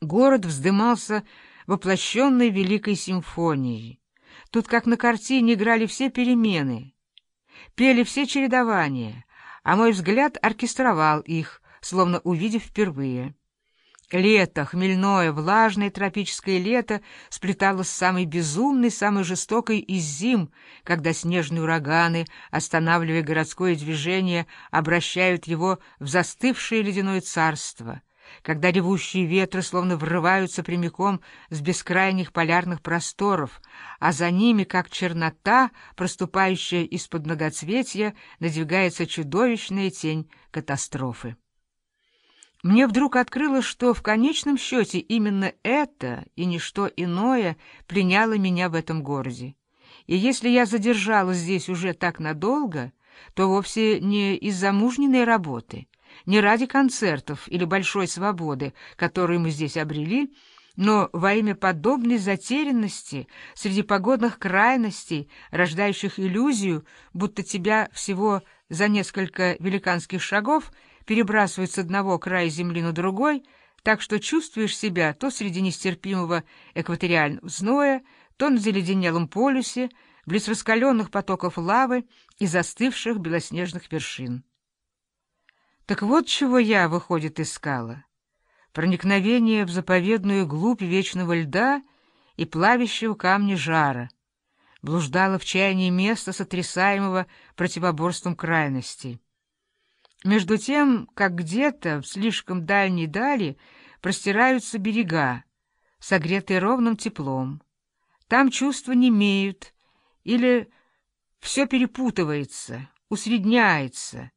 Город вздымался воплощенной великой симфонией. Тут, как на картине, играли все перемены, пели все чередования, а мой взгляд оркестровал их, словно увидев впервые. Лето, хмельное, влажное тропическое лето сплеталось с самой безумной, самой жестокой из зим, когда снежные ураганы, останавливая городское движение, обращают его в застывшее ледяное царство, когда ревущие ветры словно врываются прямиком с бескрайних полярных просторов, а за ними, как чернота, проступающая из-под многоцветья, надвигается чудовищная тень катастрофы. Мне вдруг открылось, что в конечном счете именно это и ничто иное пленяло меня в этом городе. И если я задержалась здесь уже так надолго, то вовсе не из-за мужниной работы, не ради концертов или большой свободы, которую мы здесь обрели, но во имя подобной затерянности среди погодных крайностей, рождающих иллюзию, будто тебя всего за несколько великанских шагов перебрасывают с одного края земли на другой, так что чувствуешь себя то среди нестерпимого экваториального зноя, то на заледенелом полюсе, близ раскаленных потоков лавы и застывших белоснежных вершин. Так вот чего я, выходит, искала. Проникновение в заповедную глубь вечного льда и плавящего камня жара. Блуждала в чаянии места, сотрясаемого противоборством крайностей. Между тем, как где-то в слишком дальней дали простираются берега, согретые ровным теплом. Там чувства не имеют, или все перепутывается, усредняется,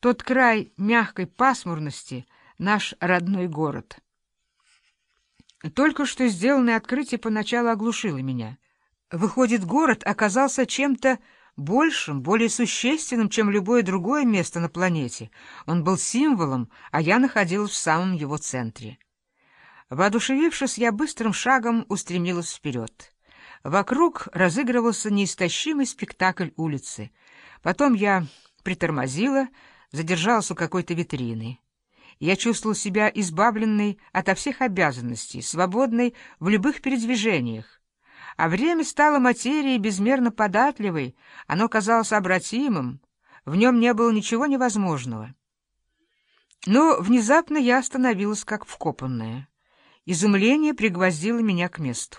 тот край мягкой пасмурности — наш родной город. Только что сделанное открытие поначалу оглушило меня. Выходит, город оказался чем-то большим, более существенным, чем любое другое место на планете. Он был символом, а я находилась в самом его центре. Воодушевившись, я быстрым шагом устремилась вперед. Вокруг разыгрывался неистощимый спектакль улицы. Потом я притормозила, задержался у какой-то витрины. Я чувствовал себя избавленной ото всех обязанностей, свободной в любых передвижениях. А время стало материей безмерно податливой, оно казалось обратимым, в нем не было ничего невозможного. Но внезапно я остановилась как вкопанная. Изумление пригвоздило меня к месту.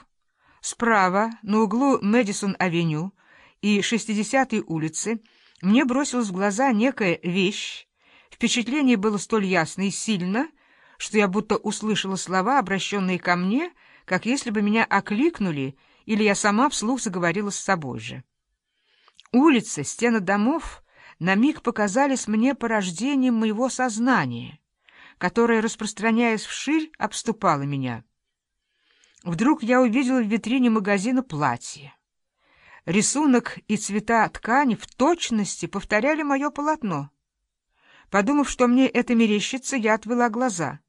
Справа, на углу Мэдисон-авеню и 60-й улицы, мне бросилась в глаза некая вещь. Впечатление было столь ясно и сильно, что я будто услышала слова, обращенные ко мне, как если бы меня окликнули, или я сама вслух заговорила с собой же. Улицы, стены домов на миг показались мне порождением моего сознания, которое, распространяясь вширь, обступало меня. Вдруг я увидела в витрине магазина платье. Рисунок и цвета ткани в точности повторяли мое полотно. Подумав, что мне это мерещится, я отвела глаза.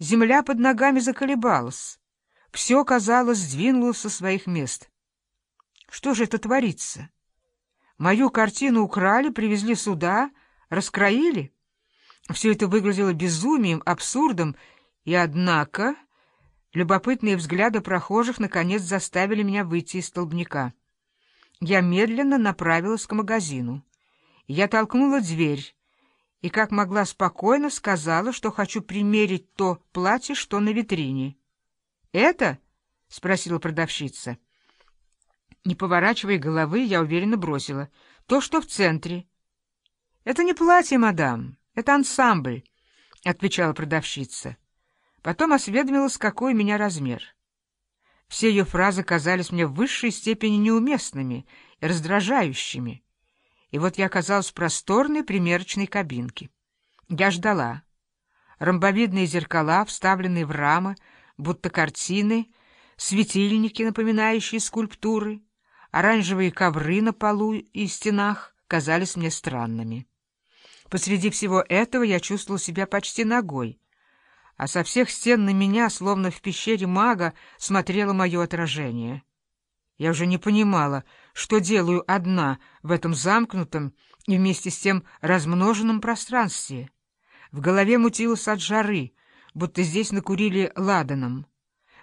Земля под ногами заколебалась. Все, казалось, сдвинулось со своих мест. Что же это творится? Мою картину украли, привезли сюда, раскроили? Все это выглядело безумием, абсурдом, и, однако, любопытные взгляды прохожих наконец заставили меня выйти из столбняка. Я медленно направилась к магазину. Я толкнула дверь и, как могла, спокойно сказала, что хочу примерить то платье, что на витрине. «Это?» — спросила продавщица. Не поворачивая головы, я уверенно бросила. «То, что в центре». «Это не платье, мадам, это ансамбль», — отвечала продавщица. Потом осведомилась, какой у меня размер. Все ее фразы казались мне в высшей степени неуместными и раздражающими. И вот я оказалась в просторной примерочной кабинке. Я ждала. Ромбовидные зеркала, вставленные в рамы, будто картины, светильники, напоминающие скульптуры, оранжевые ковры на полу и стенах казались мне странными. Посреди всего этого я чувствовал себя почти ногой — а со всех стен на меня, словно в пещере мага, смотрело мое отражение. Я уже не понимала, что делаю одна в этом замкнутом и вместе с тем размноженном пространстве. В голове мутилось от жары, будто здесь накурили ладаном.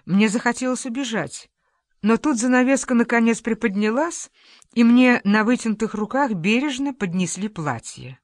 Мне захотелось убежать, но тут занавеска наконец приподнялась, и мне на вытянутых руках бережно поднесли платье.